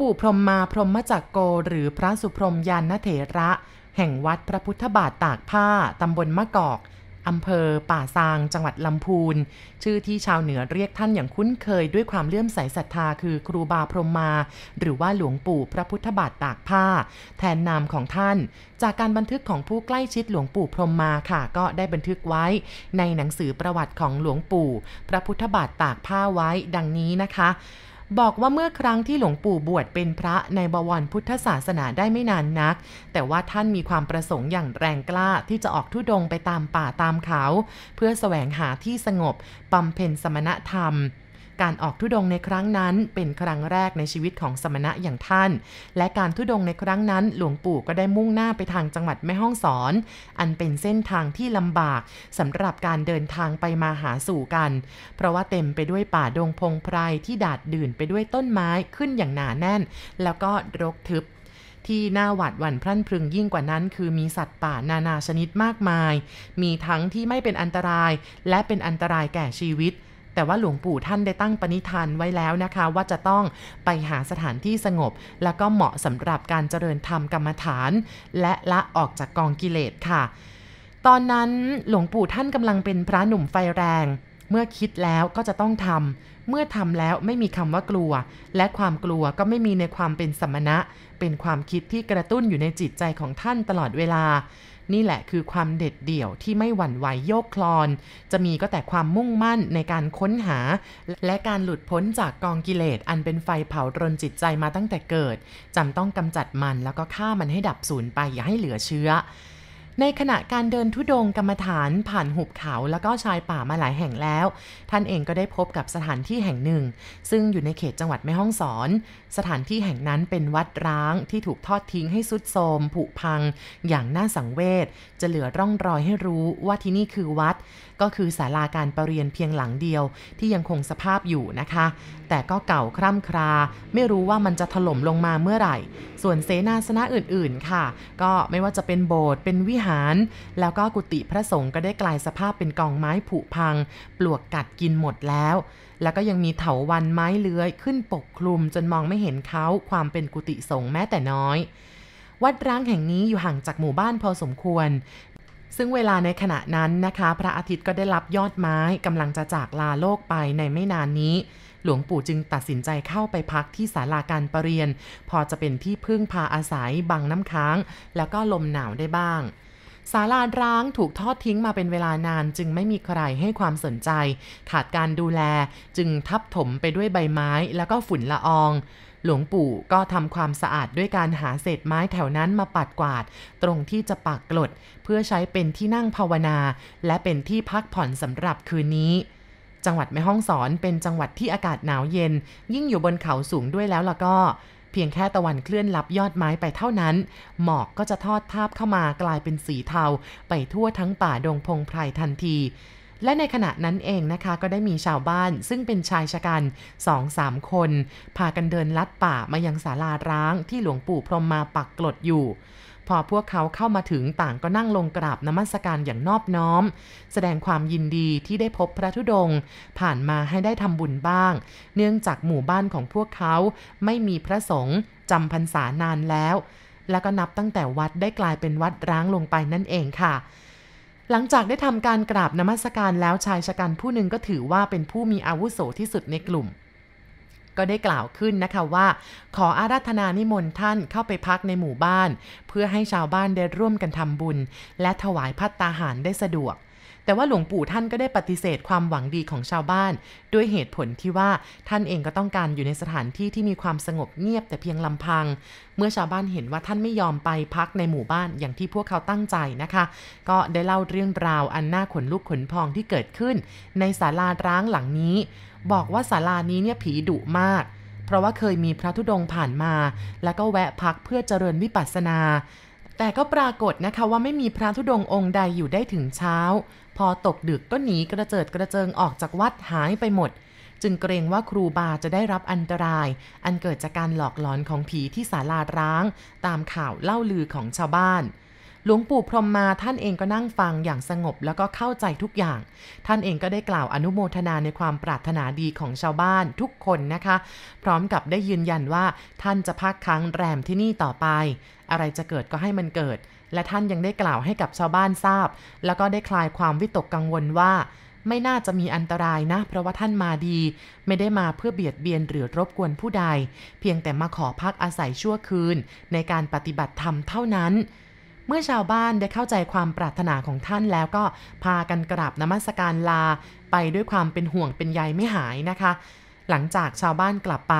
ปู่พรหมมาพรหมจักโก หรือพระสุพรหมยานเถระ แห่งวัดพระพุทธบาทตากผ้าตำบลมะกอกอำเภอป่าซาง จังหวัดลำพูน ชื่อที่ชาวเหนือเรียกท่านอย่างคุ้นเคยด้วยความเลื่อมใสศรัทธาคือครูบาพรหมมา หรือว่าหลวงปู่พระพุทธบาทตากผ้า แทนนามของท่าน จากการบันทึกของผู้ใกล้ชิดหลวงปู่พรหมมาค่ะ ก็ได้บันทึกไว้ ในหนังสือประวัติของหลวงปู่ พระพุทธบาทตากผ้าไว้ดังนี้นะคะ บอกว่าเมื่อครั้งที่หลวงปู่บวชเป็นพระในบวรพุทธศาสนาได้ไม่นานนัก แต่ว่าท่านมีความประสงค์อย่างแรงกล้าที่จะออกทุดงไปตามป่าตามเขา เพื่อแสวงหาที่สงบ บำเพ็ญสมณธรรม การออกทุดงในครั้งนั้นเป็นครั้งแรกในชีวิตของสมณะอย่างท่าน และการทุดงในครั้งนั้นหลวงปู่ก็ได้มุ่งหน้าไปทางจังหวัดแม่ฮ่องสอน อันเป็นเส้นทางที่ลำบากสำหรับการเดินทางไปมาหาสู่กัน เพราะว่าเต็มไปด้วยป่าดงพงไพรที่ดาดดื่นไปด้วยต้นไม้ขึ้นอย่างหนาแน่น แล้วก็รกทึบที่น่าหวาดหวั่นพรั่นพรึงยิ่งกว่านั้น คือมีสัตว์ป่านานาชนิดมากมาย มีทั้งที่ไม่เป็นอันตราย และเป็นอันตรายแก่ชีวิต แต่ว่าหลวงปู่ท่านได้ตั้งปณิธานไว้แล้วนะคะ ว่าจะต้องไปหาสถานที่สงบ แล้วก็เหมาะสำหรับการเจริญธรรมกรรมฐาน และละออกจากกองกิเลสค่ะ ตอนนั้นหลวงปู่ท่านกำลังเป็นพระหนุ่มไฟแรง เมื่อคิดแล้วก็จะต้องทำเมื่อทำแล้วไม่มีคำว่ากลัว และความกลัวก็ไม่มีในความเป็นสมณะ เป็นความคิดที่กระตุ้นอยู่ในจิตใจของท่านตลอดเวลา นี่แหละคือความเด็ดเดี่ยวที่ไม่หวั่นไหวโยกคลอน จะมีก็แต่ความมุ่งมั่นในการค้นหา และการหลุดพ้นจากกองกิเลสอันเป็นไฟเผารนจิตใจมาตั้งแต่เกิดจำต้องกำจัดมันแล้วก็ฆ่ามันให้ดับสูญไปอย่าให้เหลือเชื้อในขณะการเดินทุดงกรรมฐานผ่านหุบเขาแล้วก็ชายป่ามาหลายแห่งแล้ว ท่านเองก็ได้พบกับสถานที่แห่งหนึ่ง ซึ่งอยู่ในเขตจังหวัดแม่ฮ่องสอน สถานที่แห่งนั้นเป็นวัดร้างที่ถูกทอดทิ้งให้สุดโทมผุพัง อย่างน่าสังเวชจะเหลือร่องรอยให้รู้ว่าที่นี่คือวัด ก็คือศาลาการประเรียนเพียงหลังเดียว ที่ยังคงสภาพอยู่นะคะ แต่ก็เก่าคร่ำครา ไม่รู้ว่ามันจะถล่มลงมาเมื่อไหร่ ส่วนเสนาสนะอื่นๆค่ะ ก็ไม่ว่าจะเป็นโบสถ์เป็นวิหาร แล้วก็กุฏิพระสงฆ์ก็ได้กลายสภาพเป็นกองไม้ผุพัง ปลวกกัดกินหมดแล้ว แล้วก็ยังมีเถาวันไม้เลื้อยขึ้นปกคลุมจนมองไม่เห็นเขาความเป็นกุฏิสงฆ์แม้แต่น้อย วัดร้างแห่งนี้อยู่ห่างจากหมู่บ้านพอสมควร ซึ่งเวลาในขณะนั้นนะคะ พระอาทิตย์ก็ได้รับยอดไม้กำลังจะจากลาโลกไปในไม่นานนี้ หลวงปู่จึงตัดสินใจเข้าไปพักที่ศาลาการประเรียน พอจะเป็นที่พึ่งพาอาศัยบังน้ำค้าง แล้วก็ลมหนาวได้บ้างศาลาร้างถูกทอดทิ้งมาเป็นเวลานานจึงไม่มีใครให้ความสนใจ ขาดการดูแลจึงทับถมไปด้วยใบไม้แล้วก็ฝุ่นละออง หลวงปู่ก็ทำความสะอาดด้วยการหาเศษไม้แถวนั้นมาปัดกวาด ตรงที่จะปักกลด เพื่อใช้เป็นที่นั่งภาวนา และเป็นที่พักผ่อนสำหรับคืนนี้ จังหวัดแม่ฮ่องสอนเป็นจังหวัดที่อากาศหนาวเย็น ยิ่งอยู่บนเขาสูงด้วยแล้วล่ะก็เพียงแค่ตะวันเคลื่อนลับยอดไม้ไปเท่านั้น หมอกก็จะทอดทาบเข้ามากลายเป็นสีเทา ไปทั่วทั้งป่าดงพงไพรทันที และในขณะนั้นเองนะคะก็ได้มีชาวบ้านซึ่งเป็นชายชะกันสองสามคน พากันเดินลัดป่ามายังศาลาร้างที่หลวงปู่พรหมมาปักกลดอยู่ พอพวกเขาเข้ามาถึงต่างก็นั่งลงกราบนมัสการอย่างนอบน้อม แสดงความยินดีที่ได้พบพระธุดงค์ผ่านมาให้ได้ทำบุญบ้าง เนื่องจากหมู่บ้านของพวกเขาไม่มีพระสงฆ์จำพรรษานานแล้ว แล้วก็นับตั้งแต่วัดได้กลายเป็นวัดร้างลงไปนั่นเองค่ะ หลังจากได้ทำการกราบนมัสการแล้วชายชะกันผู้หนึ่งก็ถือว่าเป็นผู้มีอาวุโสที่สุดในกลุ่ม ก็ได้กล่าวขึ้นนะคะว่า ขออาราธนานิมนต์ท่านเข้าไปพักในหมู่บ้าน เพื่อให้ชาวบ้านได้ร่วมกันทำบุญ และถวายพัตตาหารได้สะดวก แต่ว่าหลวงปู่ท่านก็ได้ปฏิเสธความหวังดีของชาวบ้าน ด้วยเหตุผลที่ว่าท่านเองก็ต้องการอยู่ในสถานที่ที่มีความสงบเงียบแต่เพียงลำพัง เมื่อชาวบ้านเห็นว่าท่านไม่ยอมไปพักในหมู่บ้านอย่างที่พวกเขาตั้งใจนะคะ ก็ได้เล่าเรื่องราวอันน่าขนลุกขนพองที่เกิดขึ้น ในศาลาร้างหลังนี้ บอกว่าศาลานี้เนี่ยผีดุมาก เพราะว่าเคยมีพระธุดงค์ผ่านมา แล้วก็แวะพักเพื่อเจริญวิปัสสนาแต่ก็ปรากฏนะคะว่าไม่มีพระธุดงค์องค์ใดอยู่ได้ถึงเช้า อตกดึกก็หนีกระเจิดกระเจิงออกจากวัดหายไปหมด จึงเกรงว่าครูบาจะได้รับอันตราย อันเกิดจากการหลอกหลอนของผีที่ศาลาร้าง ตามข่าวเล่าลือของชาวบ้านหลวงปู่พรหมมาท่านเองก็นั่งฟังอย่างสงบแล้วก็เข้าใจทุกอย่าง ท่านเองก็ได้กล่าวอนุโมทนาในความปรารถนาดีของชาวบ้านทุกคนนะคะ พร้อมกับได้ยืนยันว่าท่านจะพักค้างแรมที่นี่ต่อไป อะไรจะเกิดก็ให้มันเกิด และท่านยังได้กล่าวให้กับชาวบ้านทราบ แล้วก็ได้คลายความวิตกกังวลว่า ไม่น่าจะมีอันตรายนะ เพราะว่าท่านมาดี ไม่ได้มาเพื่อเบียดเบียนหรือรบกวนผู้ใด เพียงแต่มาขอพักอาศัยชั่วคืน ในการปฏิบัติธรรมเท่านั้นเมื่อชาวบ้านได้เข้าใจความปรารถนาของท่านแล้วก็พากันกราบนมัสการลา ไปด้วยความเป็นห่วงเป็นใยไม่หายนะคะ หลังจากชาวบ้านกลับไป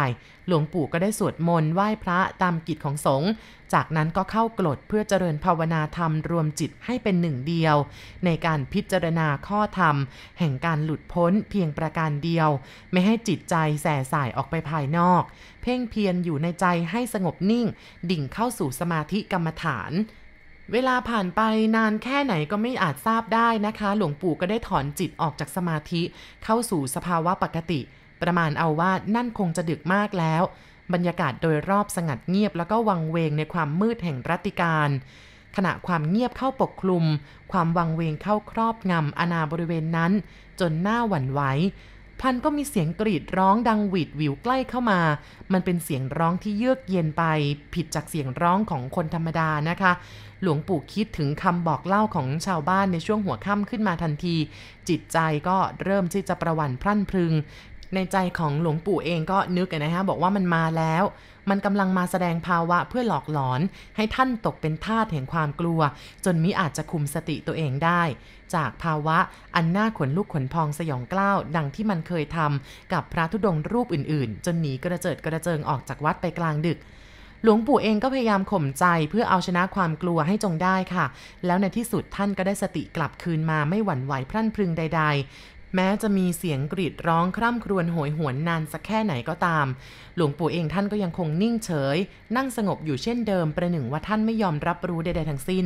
หลวงปู่ก็ได้สวดมนต์ไหว้พระตามกิจของสงฆ์จากนั้นก็เข้ากรดเพื่อเจริญภาวนาธรรมรวมจิตให้เป็นหนึ่งเดียว ในการพิจารณาข้อธรรม แห่งการหลุดพ้นเพียงประการเดียว ไม่ให้จิตใจแส่สายออกไปภายนอก เพ่งเพียรอยู่ในใจให้สงบนิ่ง ดิ่งเข้าสู่สมาธิกรรมฐานเวลาผ่านไปนานแค่ไหนก็ไม่อาจทราบได้นะคะ หลวงปู่ก็ได้ถอนจิตออกจากสมาธิเข้าสู่สภาวะปกติ ประมาณเอาว่านั่นคงจะดึกมากแล้ว บรรยากาศโดยรอบสงัดเงียบแล้วก็วังเวงในความมืดแห่งรัติการขณะความเงียบเข้าปกคลุม ความวังเวงเข้าครอบงำอาณาบริเวณนั้น จนหน้าหวั่นไหวพันก็มีเสียงกรีดร้องดังหวีดวิวใกล้เข้ามา มันเป็นเสียงร้องที่เยือกเย็นไป ผิดจากเสียงร้องของคนธรรมดานะคะ หลวงปู่คิดถึงคำบอกเล่าของชาวบ้านในช่วงหัวค่ำขึ้นมาทันที จิตใจก็เริ่มที่จะประวันพรั่นพรึง ในใจของหลวงปู่เองก็นึกนะฮะบอกว่ามันมาแล้ว มันกำลังมาแสดงภาวะเพื่อหลอกหลอน ให้ท่านตกเป็นทาสแห่งความกลัว จนมิอาจจะคุมสติตัวเองได้ จากภาวะอันน่าขนลุกขนพองสยองกล้าว ดังที่มันเคยทำกับพระธุดงค์รูปอื่นๆ จนหนีกระเจิดกระเจิงออกจากวัดไปกลางดึกหลวงปู่เองก็พยายามข่มใจเพื่อเอาชนะความกลัวให้จงได้ค่ะ แล้วในที่สุดท่านก็ได้สติกลับคืนมาไม่หวั่นไหวพรั่นพรึงใดๆ แม้จะมีเสียงกรีดร้องคร่ำครวญโหยหวนนานสักแค่ไหนก็ตาม หลวงปู่เองท่านก็ยังคงนิ่งเฉย นั่งสงบอยู่เช่นเดิมประหนึ่งว่าท่านไม่ยอมรับรู้ใดๆทั้งสิ้น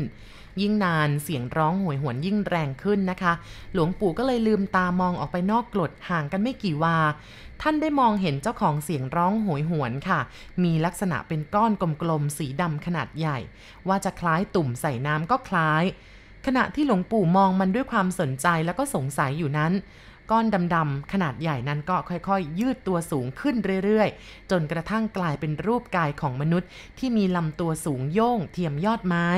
ยิ่งนานเสียงร้องโหยหวนยิ่งแรงขึ้นนะคะ หลวงปู่ก็เลยลืมตามองออกไปนอกกรดห่างกันไม่กี่วา ท่านได้มองเห็นเจ้าของเสียงร้องโหยหวนค่ะ มีลักษณะเป็นก้อนกลมๆสีดำขนาดใหญ่ ว่าจะคล้ายตุ่มใส่น้ำก็คล้าย ขณะที่หลวงปู่มองมันด้วยความสนใจแล้วก็สงสัยอยู่นั้น ก้อนดำๆขนาดใหญ่นั้นก็ค่อยๆ ยืดตัวสูงขึ้นเรื่อยๆ จนกระทั่งกลายเป็นรูปกายของมนุษย์ ที่มีลำตัวสูงโย่งเทียมยอดไม้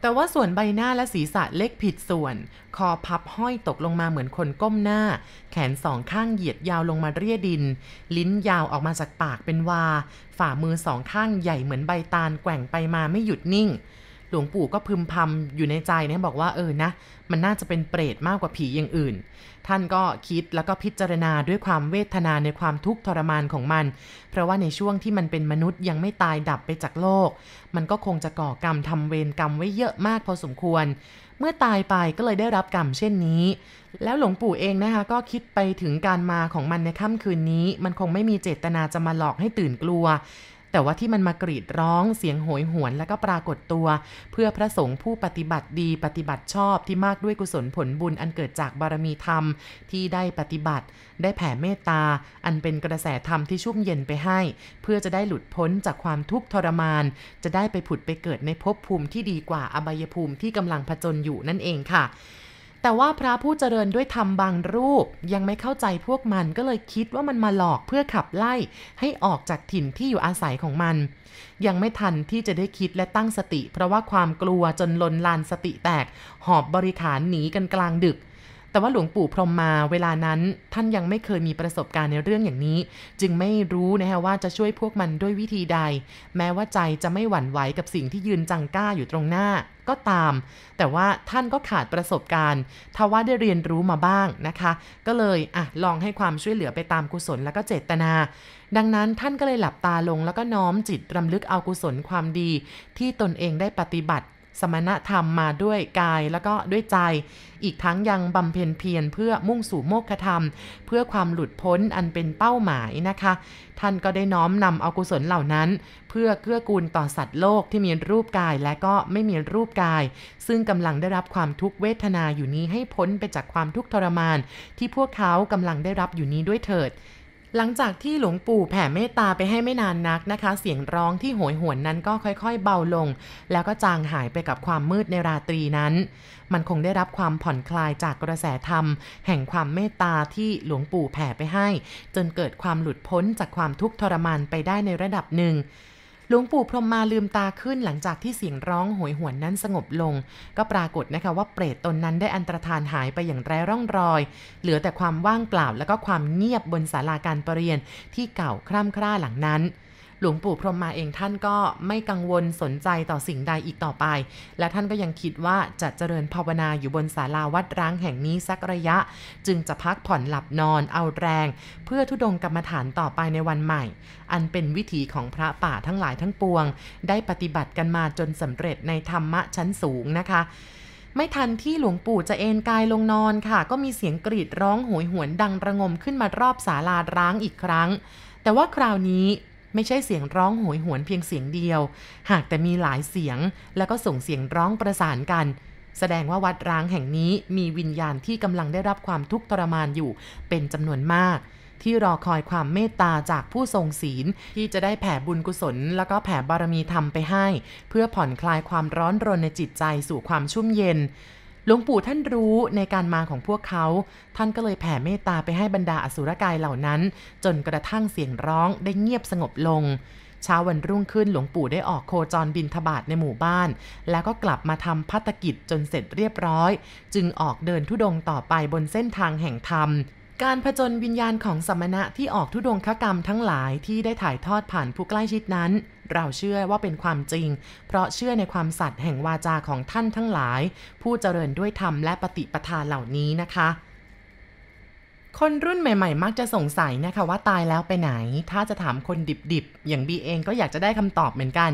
แต่ว่าส่วนใบหน้าและศีรษะเล็กผิดส่วน คอพับห้อยตกลงมาเหมือนคนก้มหน้า แขนสองข้างเหยียดยาวลงมาเรียดิน ลิ้นยาวออกมาจากปากเป็นวา ฝ่ามือสองข้างใหญ่เหมือนใบตาลแกว่งไปมาไม่หยุดนิ่ง หลวงปู่ก็พึมพำอยู่ในใจนะบอกว่าเออนะ มันน่าจะเป็นเปรตมากกว่าผีอย่างอื่น ท่านก็คิดแล้วก็พิจารณาด้วยความเวทนาในความทุกข์ทรมานของมัน เพราะว่าในช่วงที่มันเป็นมนุษย์ยังไม่ตายดับไปจากโลก มันก็คงจะก่อกรรมทำเวรกรรมไว้เยอะมากพอสมควร เมื่อตายไปก็เลยได้รับกรรมเช่นนี้ แล้วหลวงปู่เองนะคะก็คิดไปถึงการมาของมันในค่ำคืนนี้ มันคงไม่มีเจตนาจะมาหลอกให้ตื่นกลัว แต่ว่าที่มันมากรีดร้องเสียงโหยหวนแล้วก็ปรากฏตัว เพื่อพระสงฆ์ผู้ปฏิบัติดีปฏิบัติชอบที่มากด้วยกุศลผลบุญอันเกิดจากบารมีธรรมที่ได้ปฏิบัติ ได้แผ่เมตตา อันเป็นกระแสธรรมที่ชุ่มเย็นไปให้ เพื่อจะได้หลุดพ้นจากความทุกข์ทรมาน จะได้ไปผุดไปเกิดในภพภูมิที่ดีกว่าอบายภูมิที่กำลังผจญอยู่นั่นเองค่ะ แต่ว่าพระผู้เจริญด้วยธรรมบางรูป ยังไม่เข้าใจพวกมันก็เลยคิดว่ามันมาหลอกเพื่อขับไล่ให้ออกจากถิ่นที่อยู่อาศัยของมัน ยังไม่ทันที่จะได้คิดและตั้งสติ เพราะว่าความกลัวจนลนลานสติแตก หอบบริขารหนีกันกลางดึก แต่ว่าหลวงปู่พรหมมาเวลานั้นท่านยังไม่เคยมีประสบการณ์ในเรื่องอย่างนี้ จึงไม่รู้นะฮะว่าจะช่วยพวกมันด้วยวิธีใด แม้ว่าใจจะไม่หวั่นไหวกับสิ่งที่ยืนจังก้าอยู่ตรงหน้าก็ตาม แต่ว่าท่านก็ขาดประสบการณ์ทว่าได้เรียนรู้มาบ้างนะคะ ก็เลยอะลองให้ความช่วยเหลือไปตามกุศลแล้วก็เจตนา ดังนั้นท่านก็เลยหลับตาลงแล้วก็น้อมจิตรำลึกเอากุศลความดี ที่ตนเองได้ปฏิบัติ สมณธรรมมาด้วยกายแล้วก็ด้วยใจ อีกทั้งยังบำเพ็ญเพียรเพื่อมุ่งสู่โมกขธรรม เพื่อความหลุดพ้นอันเป็นเป้าหมายนะคะ ท่านก็ได้น้อมนำเอากุศลเหล่านั้น เพื่อเกื้อกูลต่อสัตว์โลกที่มีรูปกายและก็ไม่มีรูปกาย ซึ่งกำลังได้รับความทุกขเวทนาอยู่นี้ให้พ้นไปจากความทุกข์ทรมาน ที่พวกเขากำลังได้รับอยู่นี้ด้วยเถิด หลังจากที่หลวงปู่แผ่เมตตาไปให้ไม่นานนักนะคะ เสียงร้องที่โหยหวนนั้นก็ค่อยๆ เบาลง แล้วก็จางหายไปกับความมืดในราตรีนั้น มันคงได้รับความผ่อนคลายจากกระแสธรรม แห่งความเมตตาที่หลวงปู่แผ่ไปให้ จนเกิดความหลุดพ้นจากความทุกข์ทรมานไปได้ในระดับหนึ่ง หลวงปู่พรหมมาลืมตาขึ้นหลังจากที่เสียงร้องโหยหวนนั้นสงบลง ก็ปรากฏนะคะว่าเปรตตนนั้นได้อันตรธานหายไปอย่างไร้ร่องรอย เหลือแต่ความว่างเปล่าและก็ความเงียบบนศาลาการประเรียนที่เก่าคร่ำคร่าหลังนั้น หลวงปู่พรหมมาเองท่านก็ไม่กังวลสนใจต่อสิ่งใดอีกต่อไป และท่านก็ยังคิดว่าจะเจริญภาวนาอยู่บนศาลาวัดร้างแห่งนี้สักระยะ จึงจะพักผ่อนหลับนอนเอาแรง เพื่อทุดงกรรมฐานต่อไปในวันใหม่ อันเป็นวิถีของพระป่าทั้งหลายทั้งปวง ได้ปฏิบัติกันมาจนสำเร็จในธรรมะชั้นสูงนะคะไม่ทันที่หลวงปู่จะเอนกายลงนอนค่ะ ก็มีเสียงกรีดร้องโหยหวนดังระงมขึ้นมารอบศาลาร้างอีกครั้ง แต่ว่าคราวนี้ ไม่ใช่เสียงร้องโหยหวนเพียงเสียงเดียว หากแต่มีหลายเสียง แล้วก็ส่งเสียงร้องประสานกัน แสดงว่าวัดร้างแห่งนี้มีวิญญาณที่กำลังได้รับความทุกข์ทรมานอยู่ เป็นจำนวนมาก ที่รอคอยความเมตตาจากผู้ทรงศีล ที่จะได้แผ่บุญกุศล แล้วก็แผ่บารมีธรรมไปให้ เพื่อผ่อนคลายความร้อนรนในจิตใจสู่ความชุ่มเย็น หลวงปู่ท่านรู้ในการมาของพวกเขา ท่านก็เลยแผ่เมตตาไปให้บรรดาอสุรกายเหล่านั้น จนกระทั่งเสียงร้องได้เงียบสงบลงเช้าวันรุ่งขึ้นหลวงปู่ได้ออกโคจรบินทบาทในหมู่บ้าน แล้วก็กลับมาทำพัฒกิจจนเสร็จเรียบร้อย จึงออกเดินทุดงต่อไปบนเส้นทางแห่งธรรม การผจญวิญญาณของสมณะที่ออกทุดงคกรรมทั้งหลายที่ได้ถ่ายทอดผ่านผู้ใกล้ชิดนั้น เราเชื่อว่าเป็นความจริง เพราะเชื่อในความสัตย์แห่งวาจาของท่านทั้งหลาย ผู้เจริญด้วยธรรมและปฏิปทาเหล่านี้นะคะ คนรุ่นใหม่ ๆ มักจะสงสัยนะคะว่าตายแล้วไปไหน ถ้าจะถามคนดิบๆ อย่างบีเองก็อยากจะได้คำตอบเหมือนกัน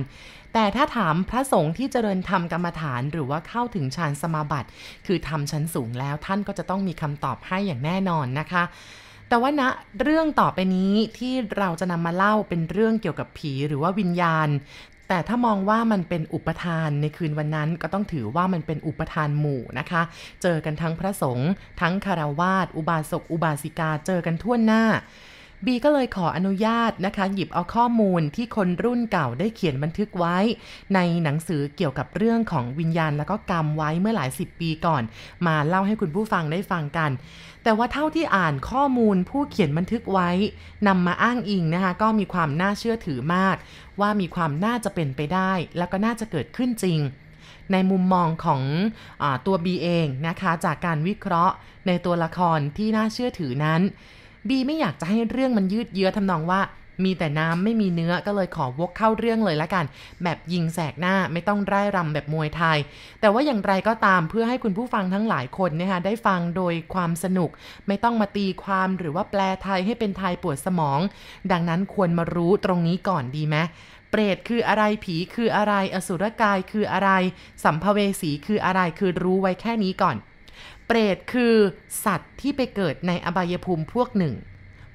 แต่ถ้าถามพระสงฆ์ที่เจริญธรรมกรรมฐาน หรือว่าเข้าถึงฌานสมาบัติ คือทำชั้นสูงแล้วท่านก็จะต้องมีคำตอบให้อย่างแน่นอนนะคะ แต่ว่าณนะเรื่องต่อไปนี้ที่เราจะนำมาเล่าเป็นเรื่องเกี่ยวกับผีหรือว่าวิญญาณ แต่ถ้ามองว่ามันเป็นอุปทานในคืนวันนั้นก็ต้องถือว่ามันเป็นอุปทานหมู่นะคะ เจอกันทั้งพระสงฆ์ทั้งคารวาสอุบาสกอุบาสิกาเจอกันทั่วหน้า บีก็เลยขออนุญาตนะคะหยิบเอาข้อมูลที่คนรุ่นเก่าได้เขียนบันทึกไว้ ในหนังสือเกี่ยวกับเรื่องของวิญญาณแล้วก็กรรมไว้เมื่อหลายสิบปีก่อน มาเล่าให้คุณผู้ฟังได้ฟังกัน แต่ว่าเท่าที่อ่านข้อมูลผู้เขียนบันทึกไว้นำมาอ้างอิงนะคะก็มีความน่าเชื่อถือมาก ว่ามีความน่าจะเป็นไปได้ แล้วก็น่าจะเกิดขึ้นจริงในมุมมองของอตัวบีเองนะคะ จากการวิเคราะห์ในตัวละครที่น่าเชื่อถือนั้น บีไม่อยากจะให้เรื่องมันยืดเยื้อทำนองว่ามีแต่น้ำไม่มีเนื้อก็เลยขอวกเข้าเรื่องเลยละกัน แบบยิงแสกหน้าไม่ต้องไร้รำแบบมวยไทย แต่ว่าอย่างไรก็ตามเพื่อให้คุณผู้ฟังทั้งหลายคนนะคะได้ฟังโดยความสนุก ไม่ต้องมาตีความหรือว่าแปลไทยให้เป็นไทยปวดสมอง ดังนั้นควรมารู้ตรงนี้ก่อนดีไหมเปรตคืออะไรผีคืออะไร อสุรกายคืออะไร สัมภเวสีคืออะไรคือรู้ไว้แค่นี้ก่อน รตคือสัตว์ที่ไปเกิดในอบายภูมิพวกหนึ่ง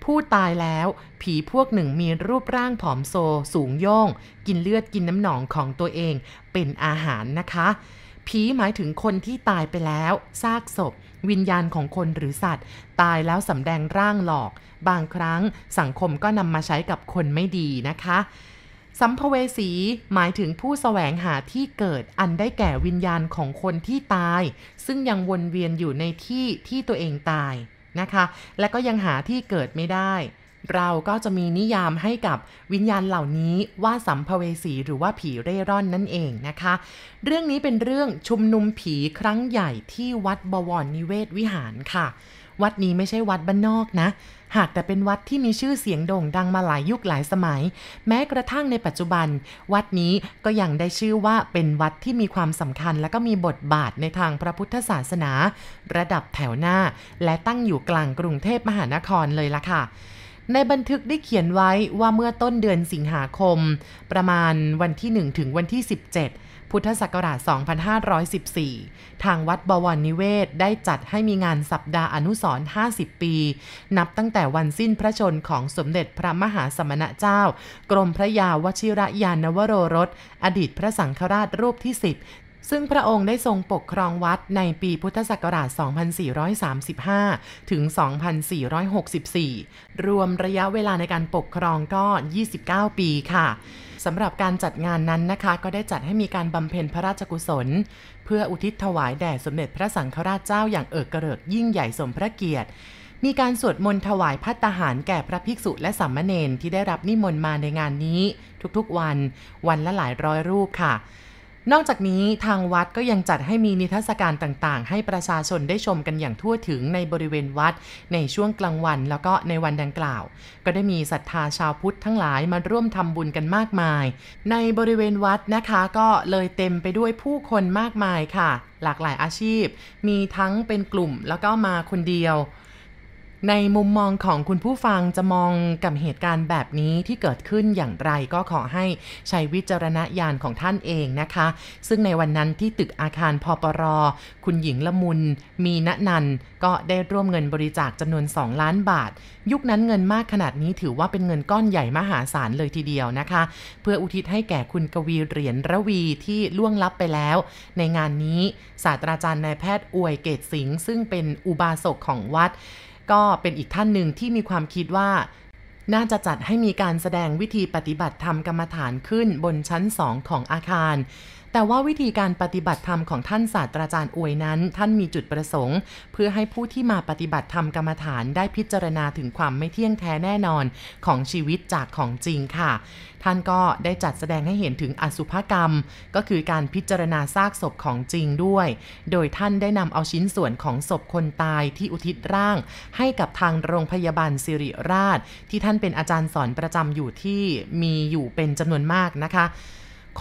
ผู้ตายแล้วผีพวกหนึ่งมีรูปร่างผอมโซ สูงโย่ง กินเลือดกินน้ำหนองของตัวเอง เป็นอาหารนะคะ ผีหมายถึงคนที่ตายไปแล้วซากศพ วิญญาณของคนหรือสัตว์ ตายแล้วสำแดงร่างหลอก บางครั้งสังคมก็นำมาใช้กับคนไม่ดีนะคะ สัมภเวสีหมายถึงผู้แสวงหาที่เกิดอันได้แก่วิญญาณของคนที่ตาย ซึ่งยังวนเวียนอยู่ในที่ที่ตัวเองตายนะคะ และก็ยังหาที่เกิดไม่ได้ เราก็จะมีนิยามให้กับวิญญาณเหล่านี้ว่าสัมภเวสีหรือว่าผีเร่ร่อนนั่นเองนะคะ เรื่องนี้เป็นเรื่องชุมนุมผีครั้งใหญ่ที่วัดบวรนิเวศวิหารค่ะ วัดนี้ไม่ใช่วัดบ้านนอกนะ หากแต่เป็นวัดที่มีชื่อเสียงโด่งดังมาหลายยุคหลายสมัย แม้กระทั่งในปัจจุบัน วัดนี้ก็ยังได้ชื่อว่าเป็นวัดที่มีความสำคัญและก็มีบทบาทในทางพระพุทธศาสนา ระดับแถวหน้า และตั้งอยู่กลางกรุงเทพมหานครเลยล่ะค่ะในบันทึกได้เขียนไว้ว่าเมื่อต้นเดือนสิงหาคม ประมาณวันที่ 1 ถึงวันที่ 17 พุทธศักราช 2514 ทางวัดบวรนิเวศได้จัดให้มีงานสัปดาห์อนุสรณ์50 ปี นับตั้งแต่วันสิ้นพระชนของสมเด็จพระมหาสมณเจ้า กรมพระยาวชิระยานวโรรส อดีตพระสังฆราชรูปที่ 10 ซึ่งพระองค์ได้ทรงปกครองวัดในปีพุทธศักราช 2435 ถึง 2464 รวมระยะเวลาในการปกครองก็ 29 ปีค่ะสำหรับการจัดงานนั้นนะคะ ก็ได้จัดให้มีการบำเพ็ญพระราชกุศล เพื่ออุทิศถวายแด่สมเด็จพระสังฆราชเจ้าอย่างเอิกกระเริกยิ่งใหญ่สมพระเกียรติมีการสวดมนต์ถวายพัตตาหารแก่พระภิกษุและสามเณรที่ได้รับนิมนต์มาในงานนี้ ทุกๆวัน วันละหลายร้อยรูปค่ะ นอกจากนี้ทางวัดก็ยังจัดให้มีนิทรรศการต่างๆ ให้ประชาชนได้ชมกันอย่างทั่วถึงในบริเวณวัด ในช่วงกลางวันแล้วก็ในวันดังกล่าว ก็ได้มีศรัทธาชาวพุทธทั้งหลายมาร่วมทำบุญกันมากมาย ในบริเวณวัดนะคะก็เลยเต็มไปด้วยผู้คนมากมายค่ะ หลากหลายอาชีพ มีทั้งเป็นกลุ่มแล้วก็มาคนเดียว ในมุมมองของคุณผู้ฟังจะมองกับเหตุการณ์แบบนี้ที่เกิดขึ้นอย่างไรก็ขอให้ใช้วิจารณญาณของท่านเองนะคะ ซึ่งในวันนั้นที่ตึกอาคารพปร คุณหญิงละมุน มีณนันก็ได้ร่วมเงินบริจาคจำนวน 2 ล้านบาท ยุคนั้นเงินมากขนาดนี้ถือว่าเป็นเงินก้อนใหญ่มหาศาลเลยทีเดียวนะคะ เพื่ออุทิศให้แก่คุณกวีเหรียญระวีที่ล่วงลับไปแล้ว ในงานนี้ศาสตราจารย์นายแพทย์อวยเกตสิงห์ซึ่งเป็นอุบาสกของวัด ก็เป็นอีกท่านหนึ่งที่มีความคิดว่า น่าจะจัดให้มีการแสดงวิธีปฏิบัติธรรมกรรมฐานขึ้นบนชั้นสองของอาคาร แต่ว่าวิธีการปฏิบัติธรรมของท่านศาสตราจารย์อวยนั้น ท่านมีจุดประสงค์ เพื่อให้ผู้ที่มาปฏิบัติธรรมกรรมฐานได้พิจารณาถึงความไม่เที่ยงแท้แน่นอนของชีวิตจากของจริงค่ะ ท่านก็ได้จัดแสดงให้เห็นถึงอสุภกรรม ก็คือการพิจารณาซากศพของจริงด้วย โดยท่านได้นำเอาชิ้นส่วนของศพคนตายที่อุทิศร่าง ให้กับทางโรงพยาบาลสิริราช ที่ท่านเป็นอาจารย์สอนประจำอยู่ที่มีอยู่เป็นจำนวนมากนะคะ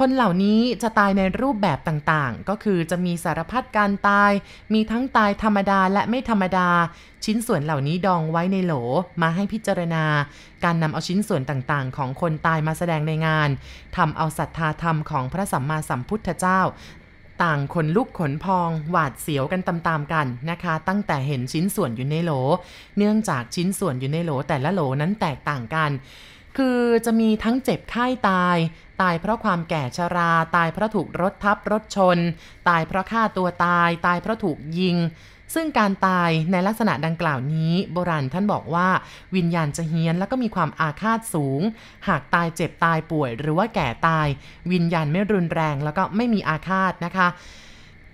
คนเหล่านี้จะตายในรูปแบบต่างๆ ก็คือจะมีสารพัดการตาย มีทั้งตายธรรมดาและไม่ธรรมดา ชิ้นส่วนเหล่านี้ดองไว้ในโหลมาให้พิจารณา การนำเอาชิ้นส่วนต่างๆ ของคนตายมาแสดงในงานทำเอาศรัทธาธรรมของพระสัมมาสัมพุทธเจ้าต่างขนลุกขนพอง หวาดเสียวกันตามๆกันนะคะ ตั้งแต่เห็นชิ้นส่วนอยู่ในโหล เนื่องจากชิ้นส่วนอยู่ในโหลแต่ละโหลนั้นแตกต่างกัน คือจะมีทั้งเจ็บไข้ตาย ตายเพราะความแก่ชรา ตายเพราะถูกรถทับรถชน ตายเพราะฆ่าตัวตาย ตายเพราะถูกยิง ซึ่งการตายในลักษณะดังกล่าวนี้ โบราณท่านบอกว่าวิญญาณจะเฮี้ยนแล้วก็มีความอาฆาตสูง หากตายเจ็บตายป่วย หรือว่าแก่ตาย วิญญาณไม่รุนแรงแล้วก็ไม่มีอาฆาตนะคะ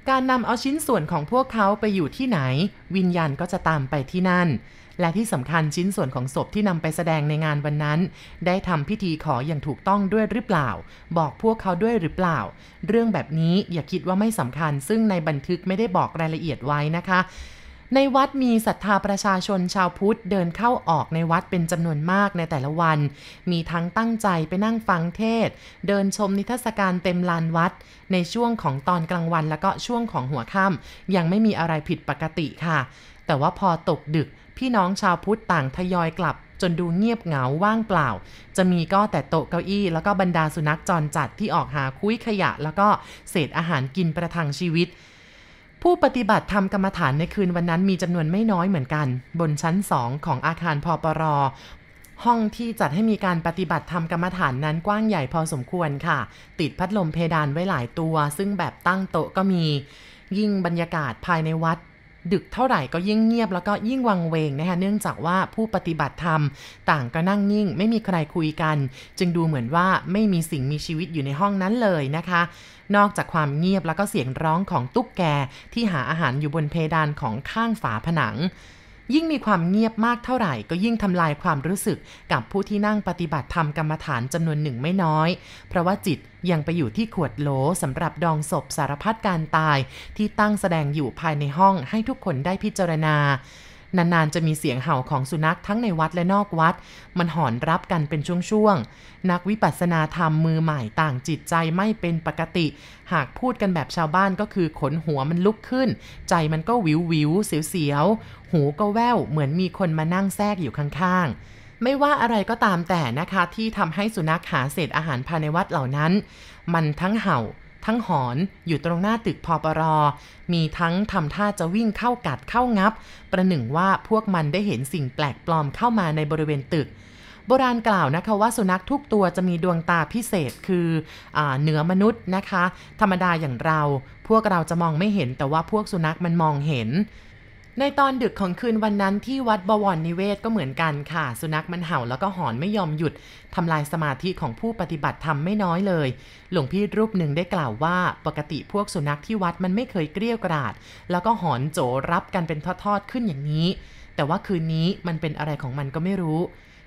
การนำเอาชิ้นส่วนของพวกเขาไปอยู่ที่ไหน วิญญาณก็จะตามไปที่นั่น และที่สำคัญชิ้นส่วนของศพที่นำไปแสดงในงานวันนั้น ได้ทำพิธีขออย่างถูกต้องด้วยหรือเปล่า บอกพวกเขาด้วยหรือเปล่า เรื่องแบบนี้อย่าคิดว่าไม่สำคัญ ซึ่งในบันทึกไม่ได้บอกรายละเอียดไว้นะคะในวัดมีศรัทธาประชาชนชาวพุทธเดินเข้าออกในวัดเป็นจำนวนมากในแต่ละวัน มีทั้งตั้งใจไปนั่งฟังเทศ เดินชมนิทรรศการเต็มลานวัด ในช่วงของตอนกลางวันแล้วก็ช่วงของหัวค่ำยังไม่มีอะไรผิดปกติค่ะ แต่ว่าพอตกดึก พี่น้องชาวพุทธต่างทยอยกลับ จนดูเงียบเหงาว่างเปล่า จะมีก็แต่โต๊ะเก้าอี้ แล้วก็บรรดาสุนัขจรจัดที่ออกหาคุ้ยขยะ แล้วก็เศษอาหารกินประทังชีวิตผู้ปฏิบัติธรรมกรรมฐานในคืนวันนั้นมีจำนวนไม่น้อยเหมือนกัน บนชั้นสองของอาคารพปรห้องที่จัดให้มีการปฏิบัติธรรมกรรมฐานนั้นกว้างใหญ่พอสมควรค่ะ ติดพัดลมเพดานไว้หลายตัว ซึ่งแบบตั้งโต๊ะก็มี ยิ่งบรรยากาศภายในวัด ดึกเท่าไหร่ก็ยิ่งเงียบแล้วก็ยิ่งวังเวงนะคะเนื่องจากว่าผู้ปฏิบัติธรรม ต่างก็นั่งนิ่ง ไม่มีใครคุยกัน จึงดูเหมือนว่าไม่มีสิ่งมีชีวิตอยู่ในห้องนั้นเลยนะคะ นอกจากความเงียบแล้วก็เสียงร้องของตุ๊กแกที่หาอาหารอยู่บนเพดานของข้างฝาผนัง ยิ่งมีความเงียบมากเท่าไหร่ ก็ยิ่งทำลายความรู้สึกกับผู้ที่นั่งปฏิบัติธรรมกรรมฐานจำนวนหนึ่งไม่น้อย เพราะว่าจิตยังไปอยู่ที่ขวดโหลสำหรับดองศพสารพัดการตาย ที่ตั้งแสดงอยู่ภายในห้องให้ทุกคนได้พิจารณา นานๆจะมีเสียงเห่าของสุนัขทั้งในวัดและนอกวัด มันหอนรับกันเป็นช่วงๆ นักวิปัสสนาธรรมมือใหม่ต่างจิตใจไม่เป็นปกติ หากพูดกันแบบชาวบ้านก็คือขนหัวมันลุกขึ้น ใจมันก็วิววิวเสียวๆ หูก็แว่วเหมือนมีคนมานั่งแทรกอยู่ข้างๆไม่ว่าอะไรก็ตามแต่นะคะที่ทำให้สุนัขหาเศษอาหารภายในวัดเหล่านั้น มันทั้งเห่า ทั้งหอนอยู่ตรงหน้าตึกพอปรอ มีทั้งทำท่าจะวิ่งเข้ากัดเข้างับ ประหนึ่งว่าพวกมันได้เห็นสิ่งแปลกปลอมเข้ามาในบริเวณตึก โบราณกล่าวนะคะว่าสุนัขทุกตัวจะมีดวงตาพิเศษคืออเหนือมนุษย์นะคะ ธรรมดาอย่างเรา พวกเราจะมองไม่เห็นแต่ว่าพวกสุนัขมันมองเห็น ในตอนดึกของคืนวันนั้นที่วัดบวรนิเวศก็เหมือนกันค่ะ สุนัขมันเห่าแล้วก็หอนไม่ยอมหยุดทำลายสมาธิของผู้ปฏิบัติธรรมไม่น้อยเลย หลวงพี่รูปหนึ่งได้กล่าวว่า ปกติพวกสุนัขที่วัดมันไม่เคยเกลี้ยกราด แล้วก็หอนโจรับกันเป็นทอดๆขึ้นอย่างนี้ แต่ว่าคืนนี้มันเป็นอะไรของมันก็ไม่รู้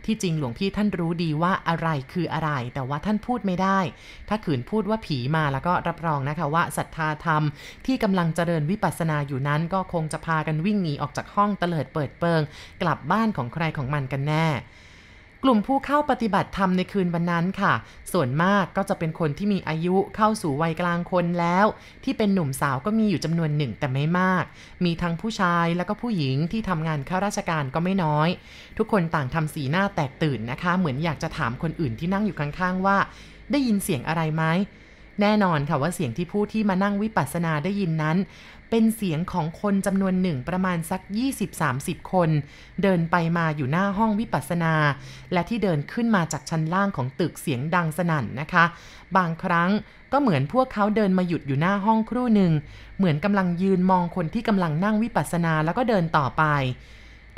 ที่จริงหลวงพี่ท่านรู้ดีว่าอะไรคืออะไร แต่ว่าท่านพูดไม่ได้ ถ้าขืนพูดว่าผีมาแล้วก็รับรองนะคะว่าศรัทธาธรรม ที่กำลังเจริญวิปัสสนาอยู่นั้น ก็คงจะพากันวิ่งหนีออกจากห้องเตลิดเปิดเปิง กลับบ้านของใครของมันกันแน่ ลุ่มผู้เข้าปฏิบัติธรรมในคืนวันนั้นค่ะ ส่วนมากก็จะเป็นคนที่มีอายุเข้าสู่วัยกลางคนแล้ว ที่เป็นหนุ่มสาวก็มีอยู่จำนวนหนึ่งแต่ไม่มาก มีทั้งผู้ชายแล้วก็ผู้หญิงที่ทำงานข้าราชการก็ไม่น้อย ทุกคนต่างทำสีหน้าแตกตื่นนะคะ เหมือนอยากจะถามคนอื่นที่นั่งอยู่ข้างๆว่า ได้ยินเสียงอะไรไหมแน่นอนค่ะว่าเสียงที่ผู้ที่มานั่งวิปัสสนาได้ยินนั้น เป็นเสียงของคนจำนวนหนึ่งประมาณสัก 20-30 คน เดินไปมาอยู่หน้าห้องวิปัสสนา และที่เดินขึ้นมาจากชั้นล่างของตึกเสียงดังสนั่นนะคะ บางครั้งก็เหมือนพวกเขาเดินมาหยุดอยู่หน้าห้องครู่หนึ่ง เหมือนกำลังยืนมองคนที่กำลังนั่งวิปัสสนาแล้วก็เดินต่อไป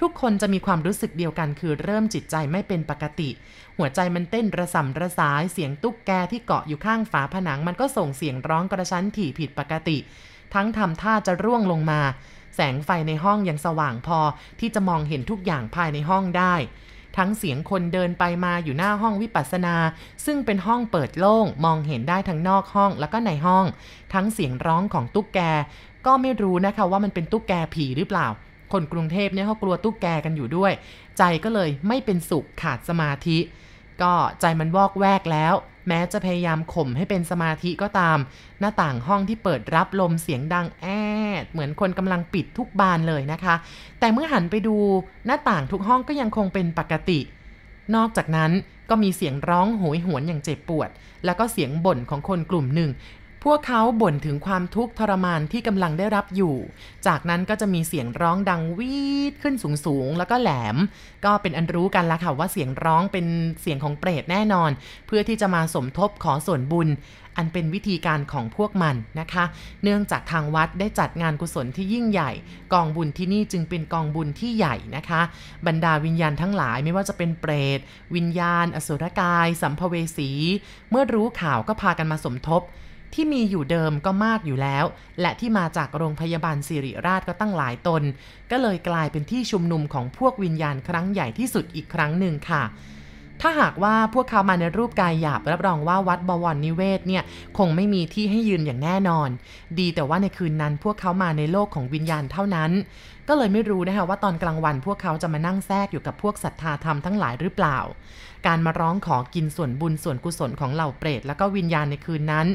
ทุกคนจะมีความรู้สึกเดียวกันคือเริ่มจิตใจไม่เป็นปกติ หัวใจมันเต้นระสำระสายเสียงตุ๊กแกที่เกาะอยู่ข้างฝาผนังมันก็ส่งเสียงร้องกระชั้นถี่ผิดปกติ ทั้งทำท่าจะร่วงลงมา แสงไฟในห้องยังสว่างพอที่จะมองเห็นทุกอย่างภายในห้องได้ ทั้งเสียงคนเดินไปมาอยู่หน้าห้องวิปัสสนา ซึ่งเป็นห้องเปิดโล่งมองเห็นได้ทั้งนอกห้องแล้วก็ในห้อง ทั้งเสียงร้องของตุ๊กแก ก็ไม่รู้นะคะว่ามันเป็นตุ๊กแกผีหรือเปล่า คนกรุงเทพเนี่ยเขากลัวตุ๊กแกกันอยู่ด้วย ใจก็เลยไม่เป็นสุขขาดสมาธิ ก็ใจมันวอกแวกแล้ว แม้จะพยายามข่มให้เป็นสมาธิก็ตาม หน้าต่างห้องที่เปิดรับลมเสียงดังแอด เหมือนคนกำลังปิดทุกบานเลยนะคะ แต่เมื่อหันไปดูหน้าต่างทุกห้องก็ยังคงเป็นปกติ นอกจากนั้นก็มีเสียงร้องโหยหวนอย่างเจ็บปวด แล้วก็เสียงบ่นของคนกลุ่มหนึ่ง วกเขาบ่นถึงความทุกข์ทรมานที่กำลังได้รับอยู่ จากนั้นก็จะมีเสียงร้องดังวีดขึ้นสูงๆ แล้วก็แหลม ก็เป็นอันรู้กันละค่ะว่าเสียงร้องเป็นเสียงของเปรตแน่นอน เพื่อที่จะมาสมทบขอส่วนบุญ อันเป็นวิธีการของพวกมันนะคะ เนื่องจากทางวัดได้จัดงานกุศลที่ยิ่งใหญ่ กองบุญที่นี่จึงเป็นกองบุญที่ใหญ่นะคะ บรรดาวิญญาณทั้งหลายไม่ว่าจะเป็นเปรต วิญญาณ อสุรกาย สัมภเวสี เมื่อรู้ข่าวก็พากันมาสมทบ ที่มีอยู่เดิมก็มากอยู่แล้ว และที่มาจากโรงพยาบาลสิริราชก็ตั้งหลายตน ก็เลยกลายเป็นที่ชุมนุมของพวกวิญญาณครั้งใหญ่ที่สุดอีกครั้งหนึ่งค่ะ ถ้าหากว่าพวกเขามาในรูปกายหยาบรับรองว่าวัดบวรนิเวศเนี่ยคงไม่มีที่ให้ยืนอย่างแน่นอน ดีแต่ว่าในคืนนั้นพวกเขามาในโลกของวิญญาณเท่านั้น ก็เลยไม่รู้นะคะว่าตอนกลางวันพวกเขาจะมานั่งแทรกอยู่กับพวกศรัทธาธรรมทั้งหลายหรือเปล่า การมาร้องขอกินส่วนบุญส่วนกุศลของเหล่าเปรตและก็วิญญาณในคืนนั้น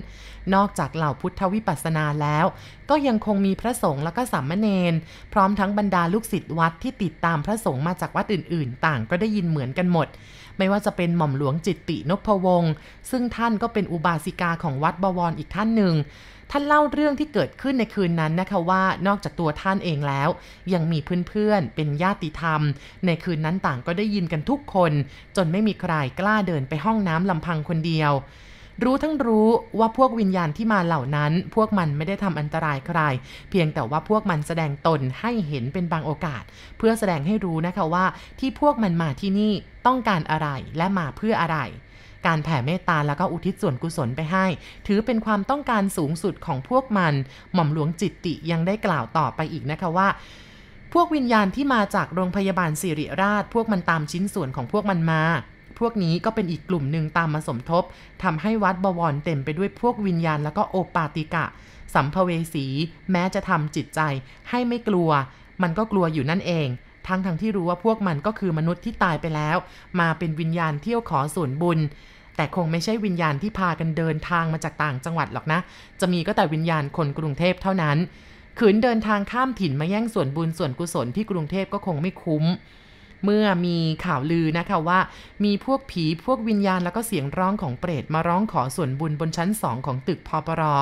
นอกจากเหล่าพุทธวิปัสสนาแล้ว ก็ยังคงมีพระสงฆ์และก็สามเณรพร้อมทั้งบรรดาลูกศิษย์วัดที่ติดตามพระสงฆ์มาจากวัดอื่นๆ ต่างก็ได้ยินเหมือนกันหมด ไม่ว่าจะเป็นหม่อมหลวงจิตตินพวงศ์ซึ่งท่านก็เป็นอุบาสิกาของวัดบวรอีกท่านหนึ่ง ท่านเล่าเรื่องที่เกิดขึ้นในคืนนั้นนะคะว่านอกจากตัวท่านเองแล้ว ยังมีเพื่อนๆ เป็นญาติธรรม ในคืนนั้นต่างก็ได้ยินกันทุกคน จนไม่มีใครกล้าเดินไปห้องน้ำลำพังคนเดียว รู้ทั้งรู้ว่าพวกวิญญาณที่มาเหล่านั้น พวกมันไม่ได้ทำอันตรายใคร เพียงแต่ว่าพวกมันแสดงตนให้เห็นเป็นบางโอกาส เพื่อแสดงให้รู้นะคะว่าที่พวกมันมาที่นี่ต้องการอะไรและมาเพื่ออะไร การแผ่เมตตาแล้วก็อุทิศส่วนกุศลไปให้ ถือเป็นความต้องการสูงสุดของพวกมัน หม่อมหลวงจิตติยังได้กล่าวต่อไปอีกนะคะว่าพวกวิญญาณที่มาจากโรงพยาบาลสิริราช พวกมันตามชิ้นส่วนของพวกมันมา พวกนี้ก็เป็นอีกกลุ่มหนึ่งตามมาสมทบทำให้วัดบวรเต็มไปด้วยพวกวิญญาณแล้วก็โอปาติกะ สัมภเวสี แม้จะทำจิตใจให้ไม่กลัว มันก็กลัวอยู่นั่นเอง ทั้งทั้งที่รู้ว่าพวกมันก็คือมนุษย์ที่ตายไปแล้ว มาเป็นวิญญาณเที่ยวขอส่วนบุญ แต่คงไม่ใช่วิญญาณที่พากันเดินทางมาจากต่างจังหวัดหรอกนะ จะมีก็แต่วิญญาณคนกรุงเทพเท่านั้น ขืนเดินทางข้ามถิ่นมาแย่งส่วนบุญส่วนกุศลที่กรุงเทพก็คงไม่คุ้ม เมื่อมีข่าวลือนะคะว่า มีพวกผีพวกวิญญาณแล้วก็เสียงร้องของเปรตมาร้องขอส่วนบุญบนชั้นสองของตึกพอปรอ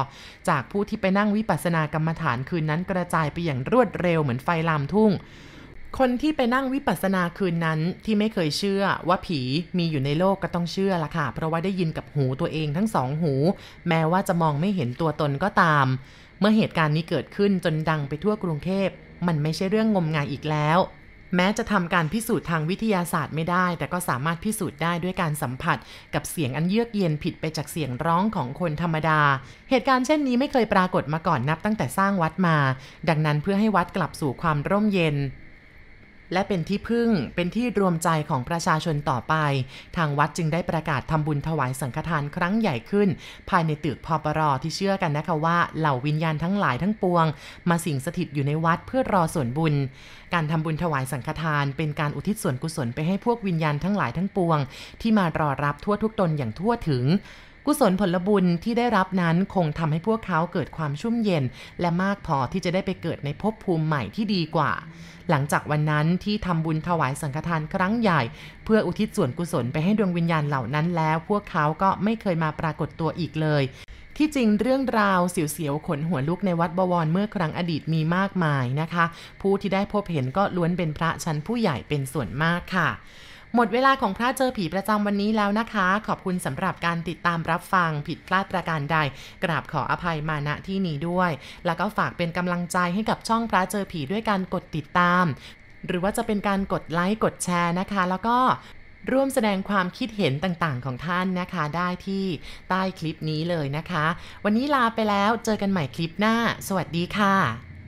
จากผู้ที่ไปนั่งวิปัสสนากรรมฐานคืนนั้นกระจายไปอย่างรวดเร็วเหมือนไฟลามทุ่ง คนที่ไปนั่งวิปัสสนาคืนนั้นที่ไม่เคยเชื่อว่าผีมีอยู่ในโลกก็ต้องเชื่อละค่ะ เพราะว่าได้ยินกับหูตัวเองทั้งสองหู แม้ว่าจะมองไม่เห็นตัวตนก็ตาม เมื่อเหตุการณ์นี้เกิดขึ้นจนดังไปทั่วกรุงเทพ มันไม่ใช่เรื่องงมงายอีกแล้ว แม้จะทำการพิสูจน์ทางวิทยาศาสตร์ไม่ได้ แต่ก็สามารถพิสูจน์ได้ด้วยการสัมผัส กับเสียงอันเยือกเย็นผิดไปจากเสียงร้องของคนธรรมดา เหตุการณ์เช่นนี้ไม่เคยปรากฏมาก่อนนับตั้งแต่สร้างวัดมา ดังนั้นเพื่อให้วัดกลับสู่ความร่มเย็น และเป็นที่พึ่งเป็นที่รวมใจของประชาชนต่อไป ทางวัดจึงได้ประกาศทำบุญถวายสังฆทานครั้งใหญ่ขึ้น ภายในตึกพอปรอที่เชื่อกันนะคะว่าเหล่าวิญญาณทั้งหลายทั้งปวง มาสิงสถิตอยู่ในวัดเพื่อรอส่วนบุญ การทำบุญถวายสังฆทาน เป็นการอุทิศส่วนกุศลไปให้พวกวิญญาณทั้งหลายทั้งปวง ที่มารอรับทั่วทุกตนอย่างทั่วถึง กุศลผลบุญที่ได้รับนั้นคงทำให้พวกเขาเกิดความชุ่มเย็น และมากพอที่จะได้ไปเกิดในภพภูมิใหม่ที่ดีกว่า หลังจากวันนั้นที่ทำบุญถวายสังฆทานครั้งใหญ่ เพื่ออุทิศส่วนกุศลไปให้ดวงวิญญาณเหล่านั้นแล้ว พวกเขาก็ไม่เคยมาปรากฏตัวอีกเลย ที่จริงเรื่องราวเสียวๆขนหัวลุกในวัดบวรเมื่อครั้งอดีตมีมากมายนะคะ ผู้ที่ได้พบเห็นก็ล้วนเป็นพระชั้นผู้ใหญ่เป็นส่วนมากค่ะ หมดเวลาของพระเจอผีประจำวันนี้แล้วนะคะ ขอบคุณสำหรับการติดตามรับฟังผิดพลาดประการใด กราบขออภัยมาณที่นี้ด้วย แล้วก็ฝากเป็นกำลังใจให้กับช่องพระเจอผีด้วยการกดติดตาม หรือว่าจะเป็นการกดไลค์กดแชร์นะคะ แล้วก็ร่วมแสดงความคิดเห็นต่างๆ ของท่านนะคะ ได้ที่ใต้คลิปนี้เลยนะคะ วันนี้ลาไปแล้วเจอกันใหม่คลิปหน้า สวัสดีค่ะ